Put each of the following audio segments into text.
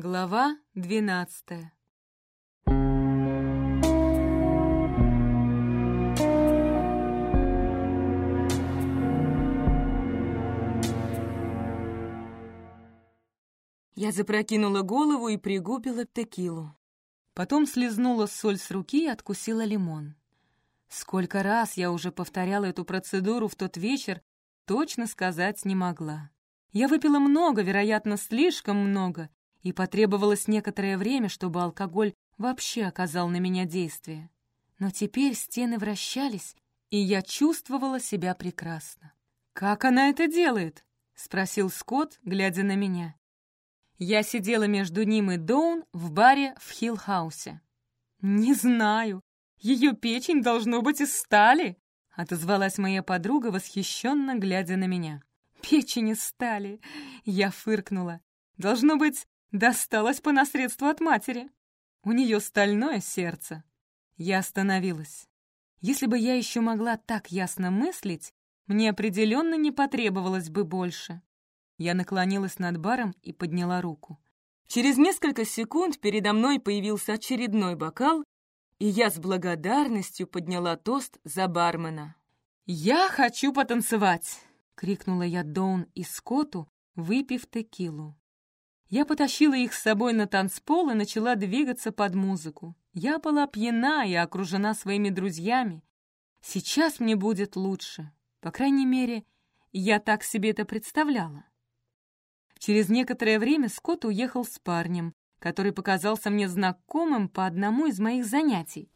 Глава двенадцатая Я запрокинула голову и пригубила текилу. Потом слезнула соль с руки и откусила лимон. Сколько раз я уже повторяла эту процедуру в тот вечер, точно сказать не могла. Я выпила много, вероятно, слишком много, и потребовалось некоторое время, чтобы алкоголь вообще оказал на меня действие. Но теперь стены вращались, и я чувствовала себя прекрасно. «Как она это делает?» — спросил Скотт, глядя на меня. Я сидела между ним и Доун в баре в Хиллхаусе. «Не знаю. Ее печень должно быть из стали», — отозвалась моя подруга, восхищенно глядя на меня. «Печень из стали!» — я фыркнула. «Должно быть, досталось по наследству от матери. У нее стальное сердце». Я остановилась. Если бы я еще могла так ясно мыслить, мне определенно не потребовалось бы больше. Я наклонилась над баром и подняла руку. Через несколько секунд передо мной появился очередной бокал, и я с благодарностью подняла тост за бармена. «Я хочу потанцевать!» — крикнула я Доун и Скотту, выпив текилу. Я потащила их с собой на танцпол и начала двигаться под музыку. Я была пьяна и окружена своими друзьями. Сейчас мне будет лучше. По крайней мере, я так себе это представляла. Через некоторое время Скотт уехал с парнем, который показался мне знакомым по одному из моих занятий.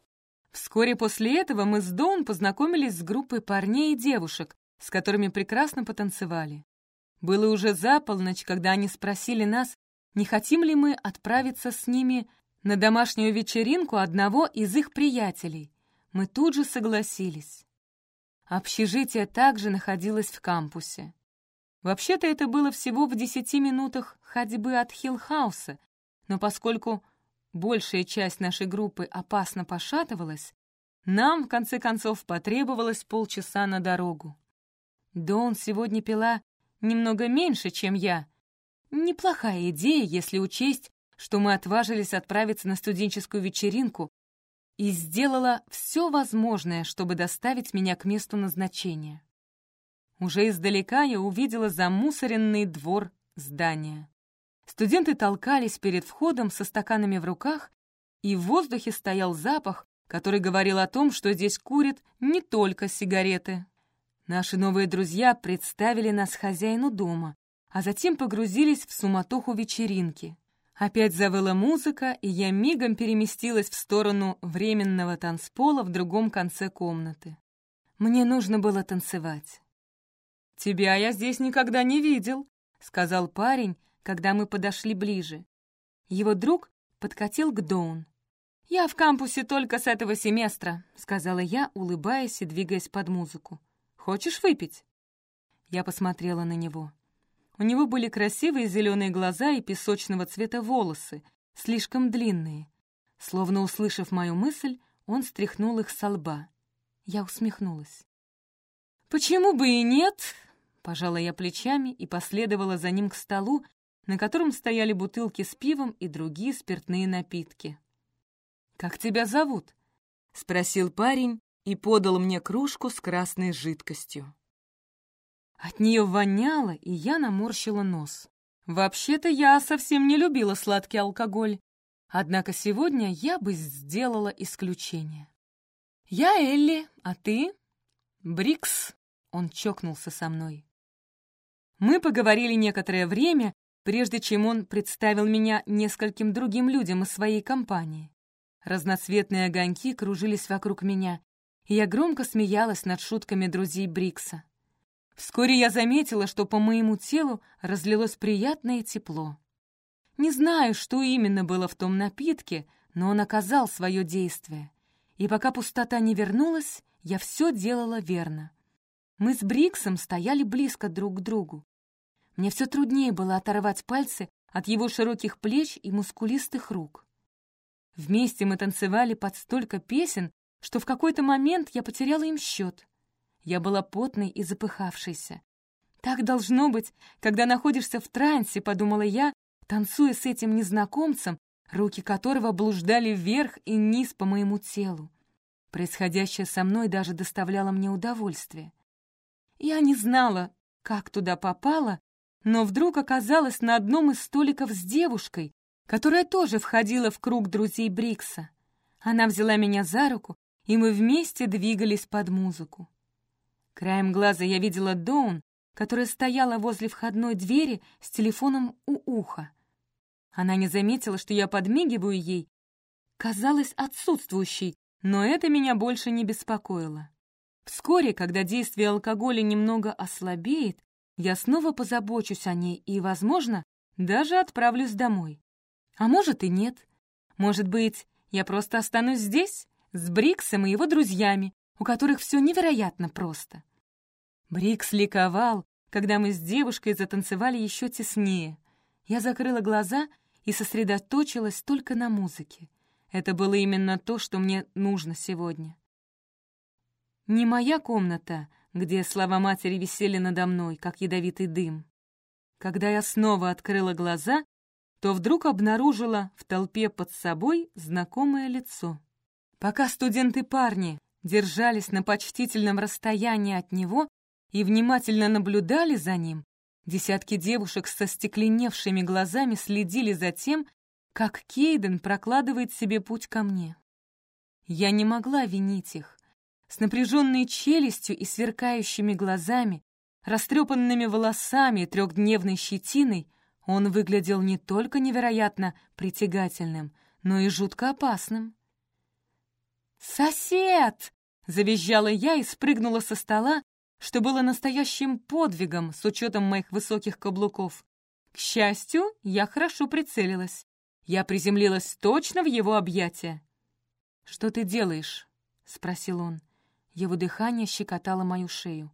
Вскоре после этого мы с Доун познакомились с группой парней и девушек, с которыми прекрасно потанцевали. Было уже за полночь, когда они спросили нас, не хотим ли мы отправиться с ними на домашнюю вечеринку одного из их приятелей. Мы тут же согласились. Общежитие также находилось в кампусе. Вообще-то это было всего в десяти минутах ходьбы от Хиллхауса, но поскольку большая часть нашей группы опасно пошатывалась, нам, в конце концов, потребовалось полчаса на дорогу. Дон сегодня пила немного меньше, чем я. Неплохая идея, если учесть, что мы отважились отправиться на студенческую вечеринку и сделала все возможное, чтобы доставить меня к месту назначения. Уже издалека я увидела замусоренный двор здания. Студенты толкались перед входом со стаканами в руках, и в воздухе стоял запах, который говорил о том, что здесь курят не только сигареты. Наши новые друзья представили нас хозяину дома, а затем погрузились в суматоху вечеринки. Опять завыла музыка, и я мигом переместилась в сторону временного танцпола в другом конце комнаты. Мне нужно было танцевать. «Тебя я здесь никогда не видел», — сказал парень, когда мы подошли ближе. Его друг подкатил к Доун. «Я в кампусе только с этого семестра», — сказала я, улыбаясь и двигаясь под музыку. «Хочешь выпить?» Я посмотрела на него. У него были красивые зеленые глаза и песочного цвета волосы, слишком длинные. Словно услышав мою мысль, он стряхнул их со лба. Я усмехнулась. «Почему бы и нет?» Пожала я плечами и последовала за ним к столу, на котором стояли бутылки с пивом и другие спиртные напитки. «Как тебя зовут?» — спросил парень и подал мне кружку с красной жидкостью. От нее воняло, и я наморщила нос. Вообще-то я совсем не любила сладкий алкоголь, однако сегодня я бы сделала исключение. «Я Элли, а ты?» «Брикс», — он чокнулся со мной. Мы поговорили некоторое время, прежде чем он представил меня нескольким другим людям из своей компании. Разноцветные огоньки кружились вокруг меня, и я громко смеялась над шутками друзей Брикса. Вскоре я заметила, что по моему телу разлилось приятное тепло. Не знаю, что именно было в том напитке, но он оказал свое действие. И пока пустота не вернулась, я все делала верно. Мы с Бриксом стояли близко друг к другу. Мне все труднее было оторвать пальцы от его широких плеч и мускулистых рук. Вместе мы танцевали под столько песен, что в какой-то момент я потеряла им счет. Я была потной и запыхавшейся. «Так должно быть, когда находишься в трансе», — подумала я, танцуя с этим незнакомцем, руки которого блуждали вверх и низ по моему телу. Происходящее со мной даже доставляло мне удовольствие. Я не знала, как туда попала, но вдруг оказалась на одном из столиков с девушкой, которая тоже входила в круг друзей Брикса. Она взяла меня за руку, и мы вместе двигались под музыку. Краем глаза я видела Доун, которая стояла возле входной двери с телефоном у уха. Она не заметила, что я подмигиваю ей, казалась отсутствующей, но это меня больше не беспокоило. Вскоре, когда действие алкоголя немного ослабеет, я снова позабочусь о ней и, возможно, даже отправлюсь домой. А может и нет. Может быть, я просто останусь здесь, с Бриксом и его друзьями, у которых все невероятно просто. Брикс ликовал, когда мы с девушкой затанцевали еще теснее. Я закрыла глаза и сосредоточилась только на музыке. Это было именно то, что мне нужно сегодня. Не моя комната, где слова матери висели надо мной, как ядовитый дым. Когда я снова открыла глаза, то вдруг обнаружила в толпе под собой знакомое лицо. Пока студенты-парни держались на почтительном расстоянии от него и внимательно наблюдали за ним, десятки девушек со стекленевшими глазами следили за тем, как Кейден прокладывает себе путь ко мне. Я не могла винить их. С напряженной челюстью и сверкающими глазами, растрепанными волосами и трехдневной щетиной он выглядел не только невероятно притягательным, но и жутко опасным. «Сосед!» — завизжала я и спрыгнула со стола, что было настоящим подвигом с учетом моих высоких каблуков. К счастью, я хорошо прицелилась. Я приземлилась точно в его объятия. «Что ты делаешь?» — спросил он. Его дыхание щекотало мою шею.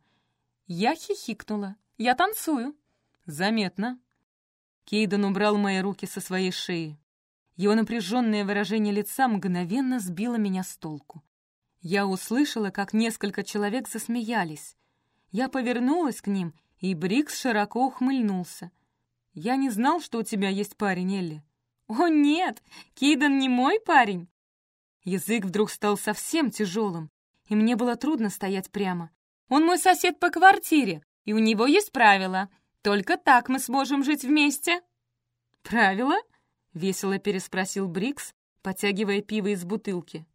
Я хихикнула. «Я танцую». «Заметно». Кейден убрал мои руки со своей шеи. Его напряженное выражение лица мгновенно сбило меня с толку. Я услышала, как несколько человек засмеялись. Я повернулась к ним, и Брикс широко ухмыльнулся. «Я не знал, что у тебя есть парень, Элли». «О, нет! Кейден не мой парень!» Язык вдруг стал совсем тяжелым, и мне было трудно стоять прямо. «Он мой сосед по квартире, и у него есть правила. Только так мы сможем жить вместе». «Правила?» — весело переспросил Брикс, потягивая пиво из бутылки.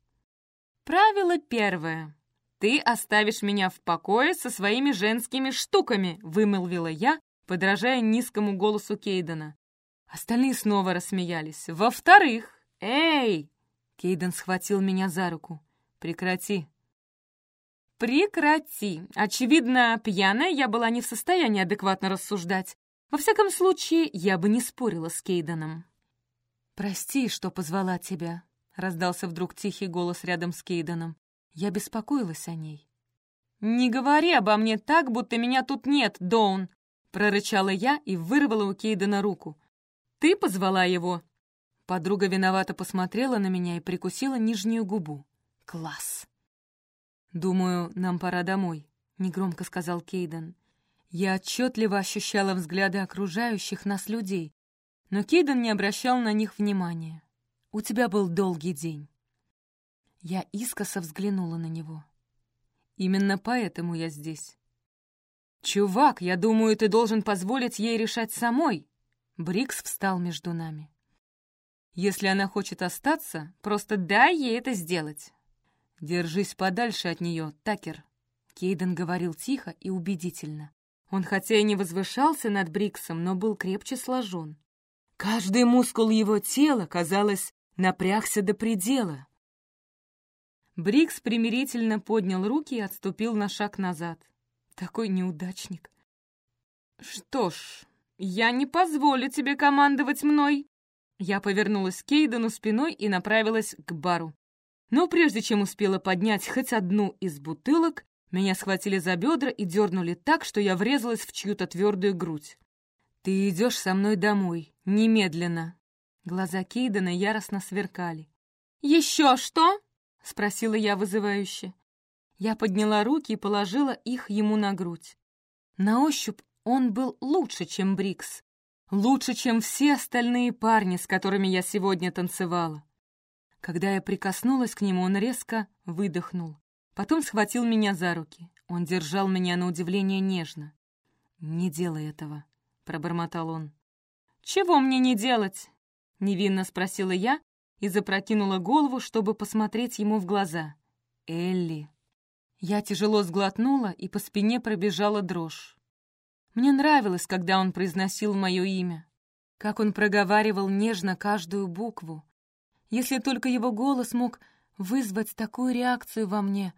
«Правило первое. Ты оставишь меня в покое со своими женскими штуками», — вымолвила я, подражая низкому голосу Кейдена. Остальные снова рассмеялись. «Во-вторых, эй!» Кейден схватил меня за руку. «Прекрати, «Прекрати! Очевидно, пьяная я была не в состоянии адекватно рассуждать. Во всяком случае, я бы не спорила с Кейденом». «Прости, что позвала тебя», — раздался вдруг тихий голос рядом с Кейденом. Я беспокоилась о ней. «Не говори обо мне так, будто меня тут нет, Доун!» — прорычала я и вырвала у Кейдена руку. «Ты позвала его?» Подруга виновато посмотрела на меня и прикусила нижнюю губу. «Класс!» «Думаю, нам пора домой», — негромко сказал Кейден. Я отчетливо ощущала взгляды окружающих нас людей, но Кейден не обращал на них внимания. «У тебя был долгий день». Я искоса взглянула на него. «Именно поэтому я здесь». «Чувак, я думаю, ты должен позволить ей решать самой». Брикс встал между нами. «Если она хочет остаться, просто дай ей это сделать. «Держись подальше от нее, Такер», — Кейден говорил тихо и убедительно. Он хотя и не возвышался над Бриксом, но был крепче сложен. Каждый мускул его тела, казалось, напрягся до предела. Брикс примирительно поднял руки и отступил на шаг назад. Такой неудачник. «Что ж, я не позволю тебе командовать мной!» Я повернулась к Кейдену спиной и направилась к бару. Но прежде чем успела поднять хоть одну из бутылок, меня схватили за бедра и дернули так, что я врезалась в чью-то твердую грудь. «Ты идешь со мной домой, немедленно!» Глаза Кейдена яростно сверкали. «Еще что?» — спросила я вызывающе. Я подняла руки и положила их ему на грудь. На ощупь он был лучше, чем Брикс. Лучше, чем все остальные парни, с которыми я сегодня танцевала. Когда я прикоснулась к нему, он резко выдохнул. Потом схватил меня за руки. Он держал меня на удивление нежно. «Не делай этого», — пробормотал он. «Чего мне не делать?» — невинно спросила я и запрокинула голову, чтобы посмотреть ему в глаза. «Элли». Я тяжело сглотнула, и по спине пробежала дрожь. Мне нравилось, когда он произносил мое имя, как он проговаривал нежно каждую букву. Если только его голос мог вызвать такую реакцию во мне,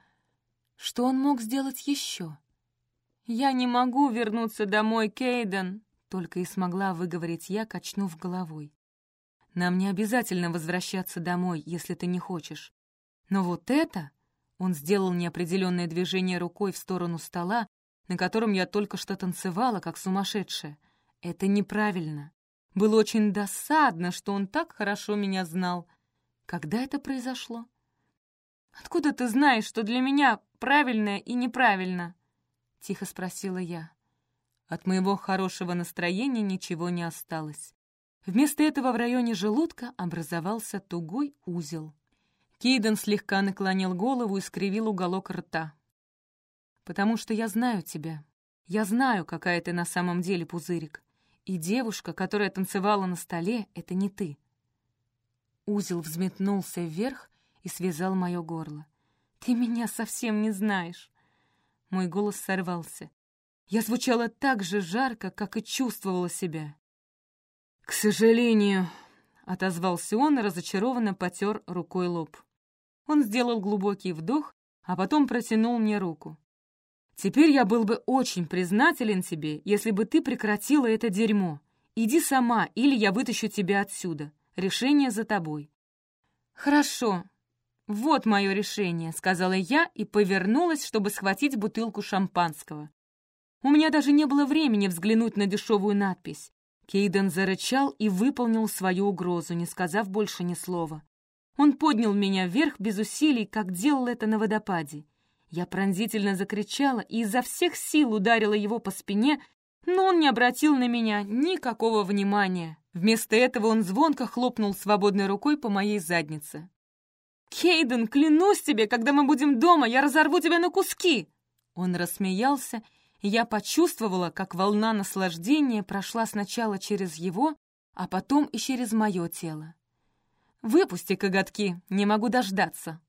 что он мог сделать еще? «Я не могу вернуться домой, Кейден», — только и смогла выговорить я, качнув головой. «Нам не обязательно возвращаться домой, если ты не хочешь. Но вот это...» Он сделал неопределенное движение рукой в сторону стола, на котором я только что танцевала, как сумасшедшая. Это неправильно. Было очень досадно, что он так хорошо меня знал. Когда это произошло? «Откуда ты знаешь, что для меня правильно и неправильно?» — тихо спросила я. От моего хорошего настроения ничего не осталось. Вместо этого в районе желудка образовался тугой узел. Кейден слегка наклонил голову и скривил уголок рта потому что я знаю тебя. Я знаю, какая ты на самом деле, Пузырик. И девушка, которая танцевала на столе, — это не ты. Узел взметнулся вверх и связал мое горло. «Ты меня совсем не знаешь!» Мой голос сорвался. Я звучала так же жарко, как и чувствовала себя. «К сожалению», — отозвался он и разочарованно потер рукой лоб. Он сделал глубокий вдох, а потом протянул мне руку. Теперь я был бы очень признателен тебе, если бы ты прекратила это дерьмо. Иди сама, или я вытащу тебя отсюда. Решение за тобой». «Хорошо. Вот мое решение», — сказала я и повернулась, чтобы схватить бутылку шампанского. У меня даже не было времени взглянуть на дешевую надпись. Кейден зарычал и выполнил свою угрозу, не сказав больше ни слова. Он поднял меня вверх без усилий, как делал это на водопаде. Я пронзительно закричала и изо всех сил ударила его по спине, но он не обратил на меня никакого внимания. Вместо этого он звонко хлопнул свободной рукой по моей заднице. «Кейден, клянусь тебе, когда мы будем дома, я разорву тебя на куски!» Он рассмеялся, я почувствовала, как волна наслаждения прошла сначала через его, а потом и через мое тело. «Выпусти коготки, не могу дождаться»,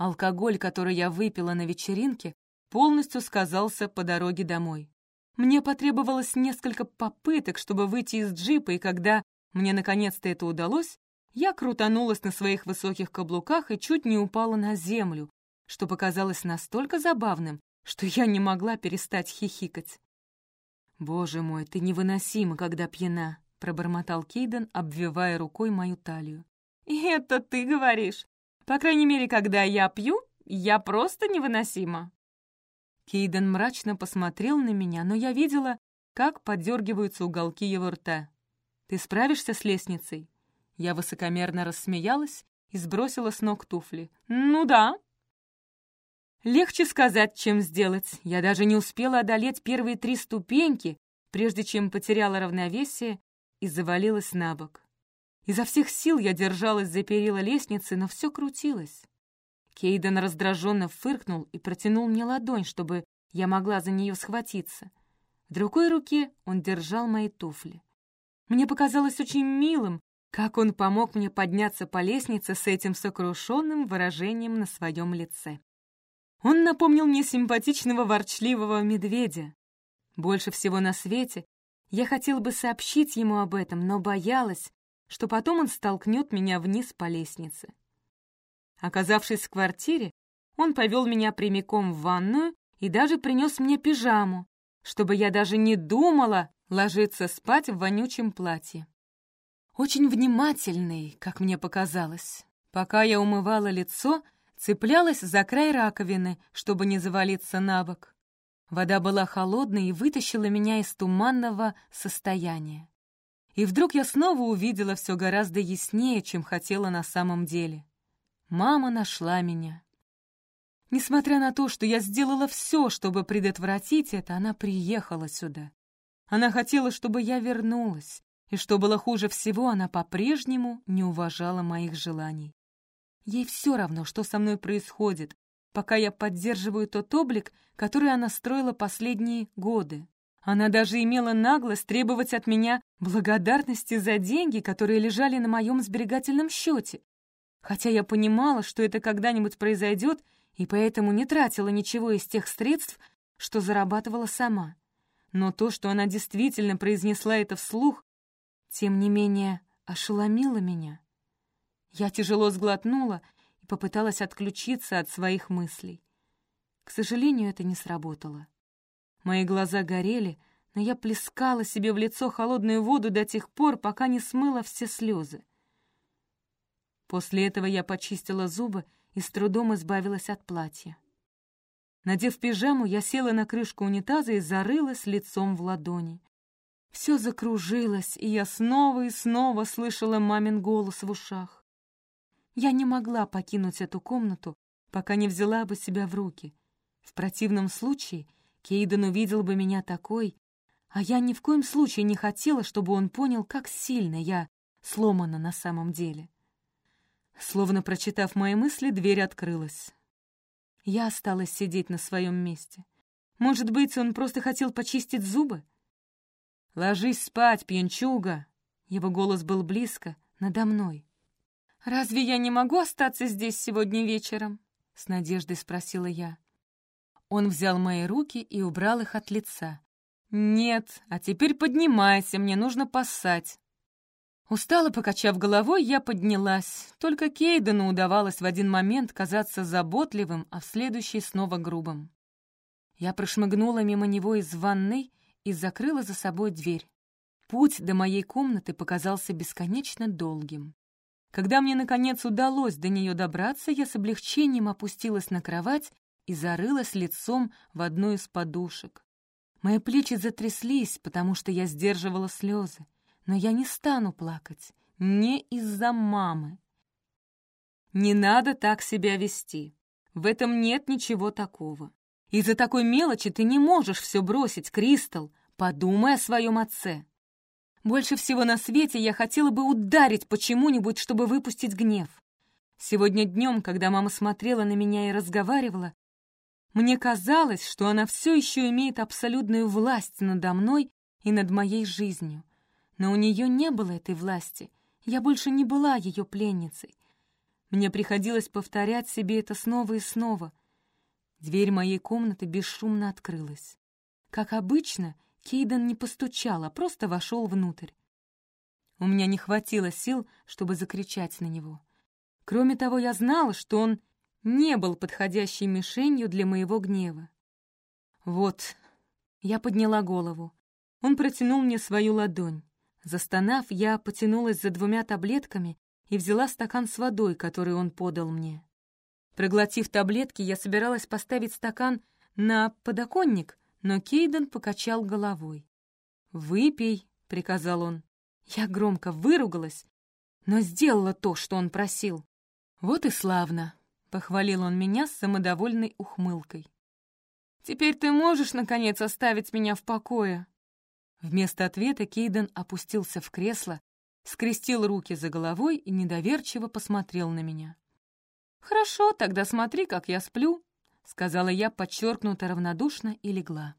Алкоголь, который я выпила на вечеринке, полностью сказался по дороге домой. Мне потребовалось несколько попыток, чтобы выйти из джипа, и когда мне наконец-то это удалось, я крутанулась на своих высоких каблуках и чуть не упала на землю, что показалось настолько забавным, что я не могла перестать хихикать. «Боже мой, ты невыносима, когда пьяна», — пробормотал Кейден, обвивая рукой мою талию. «И это ты говоришь? По крайней мере, когда я пью, я просто невыносима». Кейден мрачно посмотрел на меня, но я видела, как подергиваются уголки его рта. «Ты справишься с лестницей?» Я высокомерно рассмеялась и сбросила с ног туфли. «Ну да». Легче сказать, чем сделать. Я даже не успела одолеть первые три ступеньки, прежде чем потеряла равновесие и завалилась на бок. Изо всех сил я держалась за перила лестницы, но все крутилось. Кейден раздраженно фыркнул и протянул мне ладонь, чтобы я могла за нее схватиться. В другой руке он держал мои туфли. Мне показалось очень милым, как он помог мне подняться по лестнице с этим сокрушенным выражением на своем лице. Он напомнил мне симпатичного ворчливого медведя. Больше всего на свете я хотела бы сообщить ему об этом, но боялась, что потом он столкнет меня вниз по лестнице. Оказавшись в квартире, он повел меня прямиком в ванную и даже принес мне пижаму, чтобы я даже не думала ложиться спать в вонючем платье. Очень внимательный, как мне показалось. Пока я умывала лицо, цеплялась за край раковины, чтобы не завалиться на бок. Вода была холодной и вытащила меня из туманного состояния. И вдруг я снова увидела все гораздо яснее, чем хотела на самом деле. Мама нашла меня. Несмотря на то, что я сделала все, чтобы предотвратить это, она приехала сюда. Она хотела, чтобы я вернулась, и что было хуже всего, она по-прежнему не уважала моих желаний. Ей все равно, что со мной происходит, пока я поддерживаю тот облик, который она строила последние годы. Она даже имела наглость требовать от меня благодарности за деньги, которые лежали на моем сберегательном счете. Хотя я понимала, что это когда-нибудь произойдет, и поэтому не тратила ничего из тех средств, что зарабатывала сама. Но то, что она действительно произнесла это вслух, тем не менее ошеломило меня. Я тяжело сглотнула и попыталась отключиться от своих мыслей. К сожалению, это не сработало. Мои глаза горели, но я плескала себе в лицо холодную воду до тех пор, пока не смыла все слезы. После этого я почистила зубы и с трудом избавилась от платья. Надев пижаму, я села на крышку унитаза и зарылась лицом в ладони. Все закружилось, и я снова и снова слышала мамин голос в ушах. Я не могла покинуть эту комнату, пока не взяла бы себя в руки. В противном случае Кейден увидел бы меня такой, а я ни в коем случае не хотела, чтобы он понял, как сильно я сломана на самом деле. Словно прочитав мои мысли, дверь открылась. Я осталась сидеть на своем месте. Может быть, он просто хотел почистить зубы? «Ложись спать, пьянчуга!» Его голос был близко, надо мной. «Разве я не могу остаться здесь сегодня вечером?» — с надеждой спросила я. Он взял мои руки и убрал их от лица. «Нет, а теперь поднимайся, мне нужно поссать». Устало покачав головой, я поднялась. Только Кейдену удавалось в один момент казаться заботливым, а в следующий снова грубым. Я прошмыгнула мимо него из ванной и закрыла за собой дверь. Путь до моей комнаты показался бесконечно долгим. Когда мне, наконец, удалось до нее добраться, я с облегчением опустилась на кровать и зарылась лицом в одну из подушек. Мои плечи затряслись, потому что я сдерживала слезы, но я не стану плакать, не из-за мамы. Не надо так себя вести. В этом нет ничего такого. Из-за такой мелочи ты не можешь все бросить, Кристал. Подумай о своем отце. Больше всего на свете я хотела бы ударить почему-нибудь, чтобы выпустить гнев. Сегодня днем, когда мама смотрела на меня и разговаривала, мне казалось, что она все еще имеет абсолютную власть надо мной и над моей жизнью. Но у нее не было этой власти. Я больше не была ее пленницей. Мне приходилось повторять себе это снова и снова. Дверь моей комнаты бесшумно открылась. Как обычно, Кейден не постучал, а просто вошел внутрь. У меня не хватило сил, чтобы закричать на него. Кроме того, я знала, что он не был подходящей мишенью для моего гнева. Вот, я подняла голову. Он протянул мне свою ладонь. Застонав, я потянулась за двумя таблетками и взяла стакан с водой, который он подал мне. Проглотив таблетки, я собиралась поставить стакан на подоконник, но Кейден покачал головой. «Выпей», — приказал он. Я громко выругалась, но сделала то, что он просил. «Вот и славно», — похвалил он меня с самодовольной ухмылкой. «Теперь ты можешь, наконец, оставить меня в покое?» Вместо ответа Кейден опустился в кресло, скрестил руки за головой и недоверчиво посмотрел на меня. «Хорошо, тогда смотри, как я сплю», — сказала я подчеркнуто равнодушно и легла.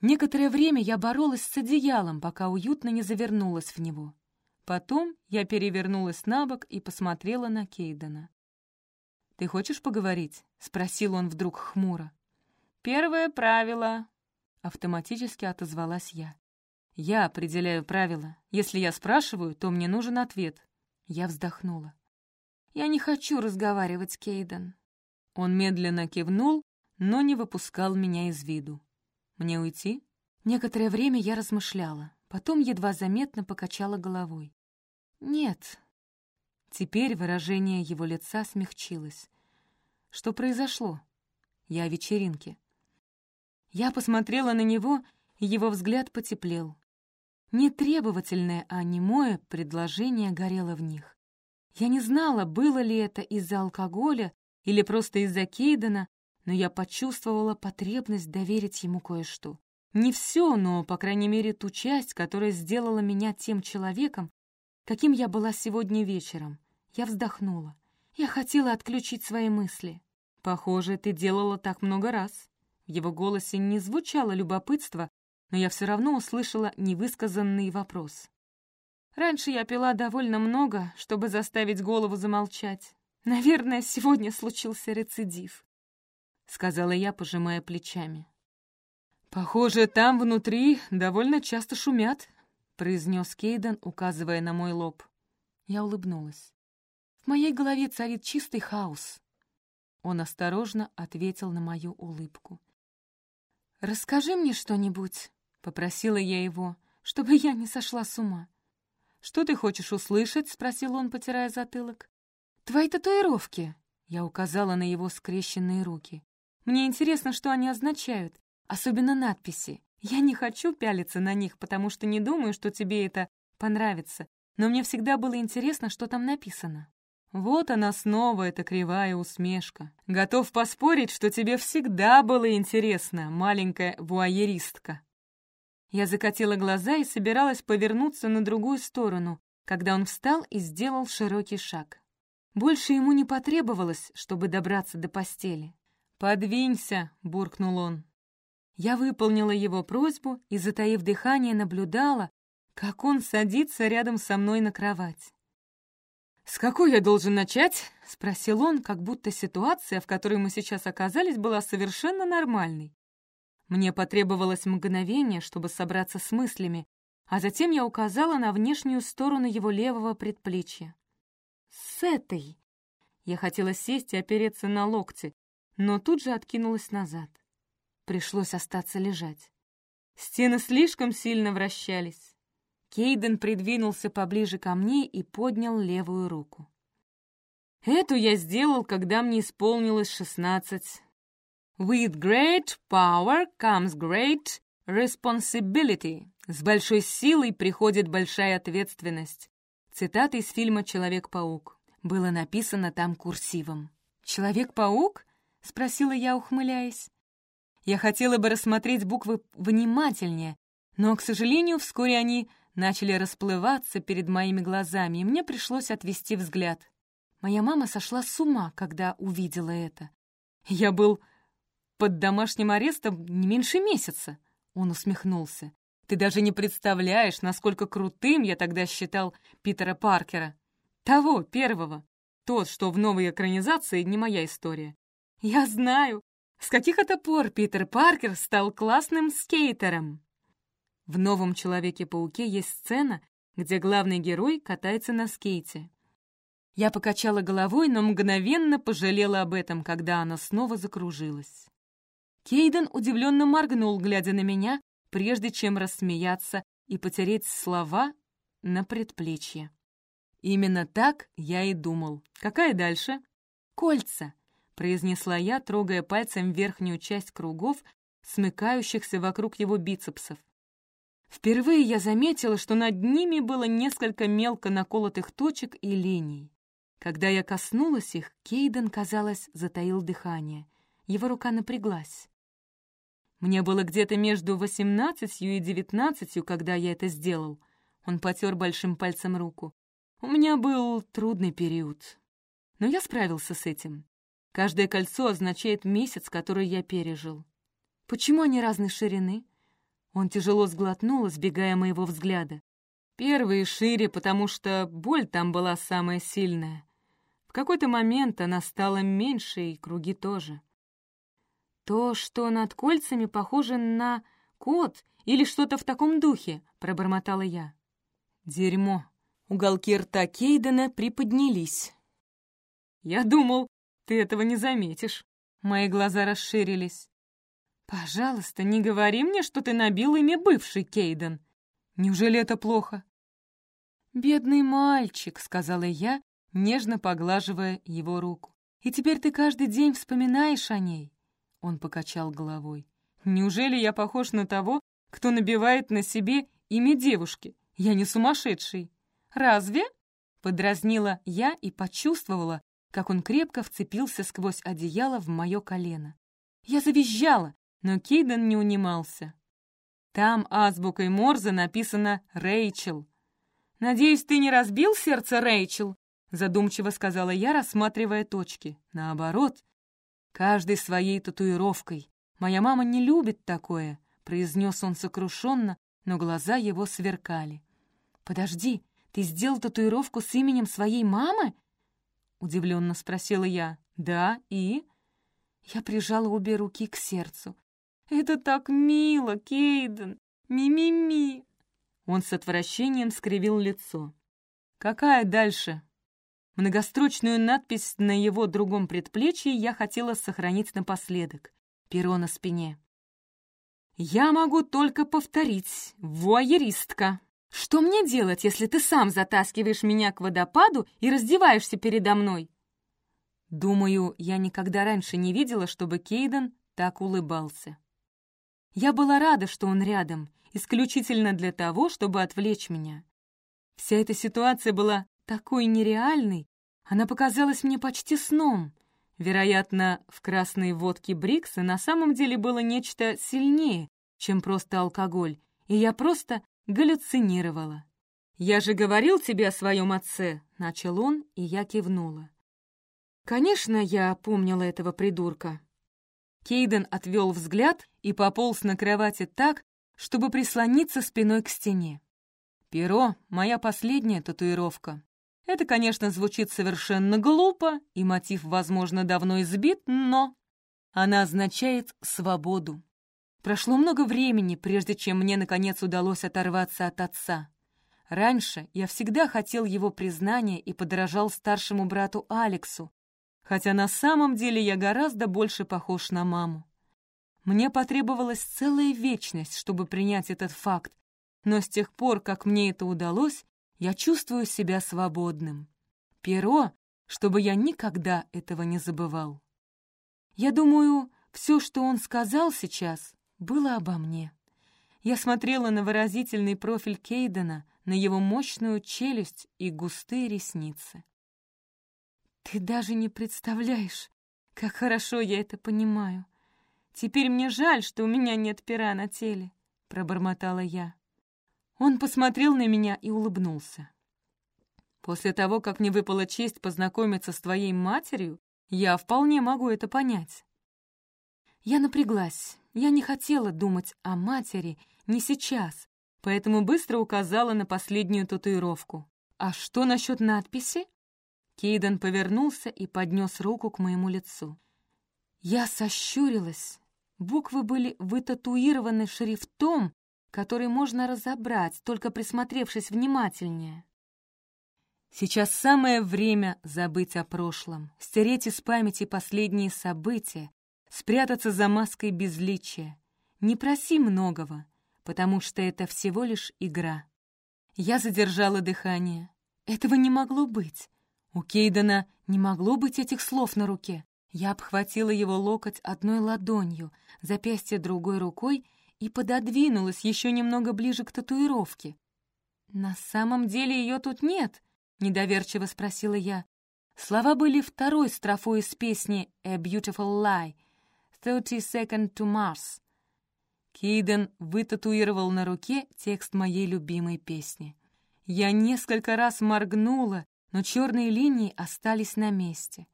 Некоторое время я боролась с одеялом, пока уютно не завернулась в него. Потом я перевернулась на бок и посмотрела на Кейдена. «Ты хочешь поговорить?» — спросил он вдруг хмуро. «Первое правило», — автоматически отозвалась я. «Я определяю правила. Если я спрашиваю, то мне нужен ответ». Я вздохнула. «Я не хочу разговаривать, Кейден». Он медленно кивнул, но не выпускал меня из виду. «Мне уйти?» Некоторое время я размышляла, потом едва заметно покачала головой. «Нет, Теперь выражение его лица смягчилось. Что произошло? Я о вечеринке. Я посмотрела на него, и его взгляд потеплел. Не требовательное, а немое предложение горело в них. Я не знала, было ли это из-за алкоголя или просто из-за Кейдена, но я почувствовала потребность доверить ему кое-что. Не все, но, по крайней мере, ту часть, которая сделала меня тем человеком, каким я была сегодня вечером. Я вздохнула. Я хотела отключить свои мысли. Похоже, ты делала так много раз. В его голосе не звучало любопытство, но я все равно услышала невысказанный вопрос. Раньше я пила довольно много, чтобы заставить голову замолчать. Наверное, сегодня случился рецидив, — сказала я, пожимая плечами. «Похоже, там внутри довольно часто шумят», — произнес Кейден, указывая на мой лоб. Я улыбнулась. «В моей голове царит чистый хаос». Он осторожно ответил на мою улыбку. «Расскажи мне что-нибудь», — попросила я его, «чтобы я не сошла с ума». «Что ты хочешь услышать?» — спросил он, потирая затылок. «Твои татуировки», — я указала на его скрещенные руки. «Мне интересно, что они означают особенно надписи. Я не хочу пялиться на них, потому что не думаю, что тебе это понравится, но мне всегда было интересно, что там написано. Вот она снова, эта кривая усмешка. Готов поспорить, что тебе всегда было интересно, маленькая вуайеристка. Я закатила глаза и собиралась повернуться на другую сторону, когда он встал и сделал широкий шаг. Больше ему не потребовалось, чтобы добраться до постели. «Подвинься», — буркнул он. Я выполнила его просьбу и, затаив дыхание, наблюдала, как он садится рядом со мной на кровать. «С какой я должен начать?» — спросил он, как будто ситуация, в которой мы сейчас оказались, была совершенно нормальной. Мне потребовалось мгновение, чтобы собраться с мыслями, а затем я указала на внешнюю сторону его левого предплечья. «С этой!» Я хотела сесть и опереться на локти, но тут же откинулась назад. Пришлось остаться лежать. Стены слишком сильно вращались. Кейден придвинулся поближе ко мне и поднял левую руку. Эту я сделал, когда мне исполнилось шестнадцать. With great power comes great responsibility. С большой силой приходит большая ответственность. Цитата из фильма «Человек-паук». Было написано там курсивом. «Человек-паук?» — спросила я, ухмыляясь. Я хотела бы рассмотреть буквы внимательнее, но, к сожалению, вскоре они начали расплываться перед моими глазами, и мне пришлось отвести взгляд. Моя мама сошла с ума, когда увидела это. Я был под домашним арестом не меньше месяца. Он усмехнулся. Ты даже не представляешь, насколько крутым я тогда считал Питера Паркера. Того, первого. Тот, что в новой экранизации, не моя история. Я знаю, с каких это пор Питер Паркер стал классным скейтером? В новом «Человеке-пауке» есть сцена, где главный герой катается на скейте. Я покачала головой, но мгновенно пожалела об этом, когда она снова закружилась. Кейден удивленно моргнул, глядя на меня, прежде чем рассмеяться и потереть слова на предплечье. Именно так я и думал. Какая дальше? Кольца. — произнесла я, трогая пальцем верхнюю часть кругов, смыкающихся вокруг его бицепсов. Впервые я заметила, что над ними было несколько мелко наколотых точек и линий. Когда я коснулась их, Кейден, казалось, затаил дыхание. Его рука напряглась. Мне было где-то между восемнадцатью и девятнадцатью, когда я это сделал. Он потер большим пальцем руку. У меня был трудный период. Но я справился с этим. Каждое кольцо означает месяц, который я пережил. Почему они разной ширины? Он тяжело сглотнул, избегая моего взгляда. Первые шире, потому что боль там была самая сильная. В какой-то момент она стала меньше, и круги тоже. То, что над кольцами похоже на кот или что-то в таком духе, пробормотала я. Дерьмо. Уголки рта Кейдена приподнялись. Я думал, ты этого не заметишь. Мои глаза расширились. Пожалуйста, не говори мне, что ты набил ими бывший Кейден. Неужели это плохо? Бедный мальчик, сказала я, нежно поглаживая его руку. И теперь ты каждый день вспоминаешь о ней. Он покачал головой. Неужели я похож на того, кто набивает на себе имя девушки? Я не сумасшедший. Разве? Подразнила я и почувствовала, как он крепко вцепился сквозь одеяло в мое колено. Я завизжала, но Кейден не унимался. Там азбукой Морзе написано «Рэйчел». «Надеюсь, ты не разбил сердце Рэйчел?» Задумчиво сказала я, рассматривая точки. Наоборот, каждой своей татуировкой. Моя мама не любит такое, произнес он сокрушенно, но глаза его сверкали. «Подожди, ты сделал татуировку с именем своей мамы?» Удивленно спросила я. «Да, и?» Я прижала обе руки к сердцу. «Это так мило, Кейден! Ми-ми-ми!» Он с отвращением скривил лицо. «Какая дальше?» Многострочную надпись на его другом предплечье я хотела сохранить напоследок. Перо на спине. «Я могу только повторить. Вуайеристка!» Что мне делать, если ты сам затаскиваешь меня к водопаду и раздеваешься передо мной?» Думаю, я никогда раньше не видела, чтобы Кейден так улыбался. Я была рада, что он рядом, исключительно для того, чтобы отвлечь меня. Вся эта ситуация была такой нереальной, она показалась мне почти сном. Вероятно, в красной водке Брикса на самом деле было нечто сильнее, чем просто алкоголь, и я просто галлюцинировала. «Я же говорил тебе о своем отце», — начал он, и я кивнула. Конечно, я помнила этого придурка. Кейден отвел взгляд и пополз на кровати так, чтобы прислониться спиной к стене. Перо — моя последняя татуировка. Это, конечно, звучит совершенно глупо, и мотив, возможно, давно избит, но она означает свободу. Прошло много времени, прежде чем мне, наконец, удалось оторваться от отца. Раньше я всегда хотел его признания и подражал старшему брату Алексу, хотя на самом деле я гораздо больше похож на маму. Мне потребовалась целая вечность, чтобы принять этот факт, но с тех пор, как мне это удалось, я чувствую себя свободным. Перо, чтобы я никогда этого не забывал. Я думаю, все, что он сказал сейчас, было обо мне. Я смотрела на выразительный профиль Кейдена, на его мощную челюсть и густые ресницы. «Ты даже не представляешь, как хорошо я это понимаю. Теперь мне жаль, что у меня нет пера на теле», — пробормотала я. Он посмотрел на меня и улыбнулся. «После того, как мне выпала честь познакомиться с твоей матерью, я вполне могу это понять». Я напряглась. Я не хотела думать о матери не сейчас, поэтому быстро указала на последнюю татуировку. «А что насчет надписи?» Кейден повернулся и поднес руку к моему лицу. Я сощурилась. Буквы были вытатуированы шрифтом, который можно разобрать, только присмотревшись внимательнее. Сейчас самое время забыть о прошлом, стереть из памяти последние события, спрятаться за маской безличия. Не проси многого, потому что это всего лишь игра. Я задержала дыхание. Этого не могло быть. У Кейдена не могло быть этих слов на руке. Я обхватила его локоть одной ладонью, запястье другой рукой и пододвинулась еще немного ближе к татуировке. «На самом деле ее тут нет», — недоверчиво спросила я. Слова были второй строфой из песни «A Beautiful Lie», «Thirty Second to Mars». Кейден вытатуировал на руке текст моей любимой песни. Я несколько раз моргнула, но черные линии остались на месте.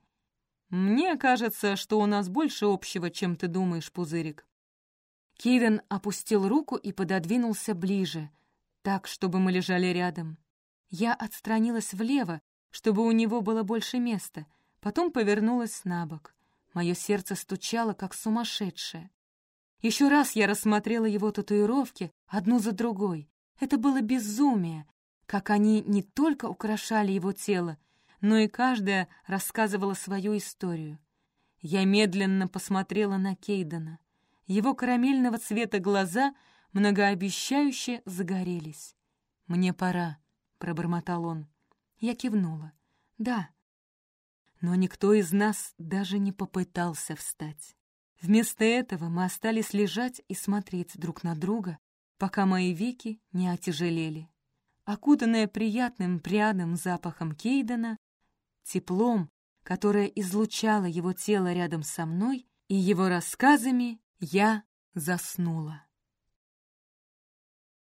«Мне кажется, что у нас больше общего, чем ты думаешь, Пузырик». Кейден опустил руку и пододвинулся ближе, так, чтобы мы лежали рядом. Я отстранилась влево, чтобы у него было больше места, потом повернулась на бок. Мое сердце стучало, как сумасшедшее. Еще раз я рассмотрела его татуировки, одну за другой. Это было безумие, как они не только украшали его тело, но и каждая рассказывала свою историю. Я медленно посмотрела на Кейдена. Его карамельного цвета глаза многообещающе загорелись. «Мне пора», — пробормотал он. Я кивнула. «Да, но никто из нас даже не попытался встать. Вместо этого мы остались лежать и смотреть друг на друга, пока мои веки не отяжелели. Окутанная приятным пряным запахом Кейдена, теплом, которое излучало его тело рядом со мной, и его рассказами, я заснула.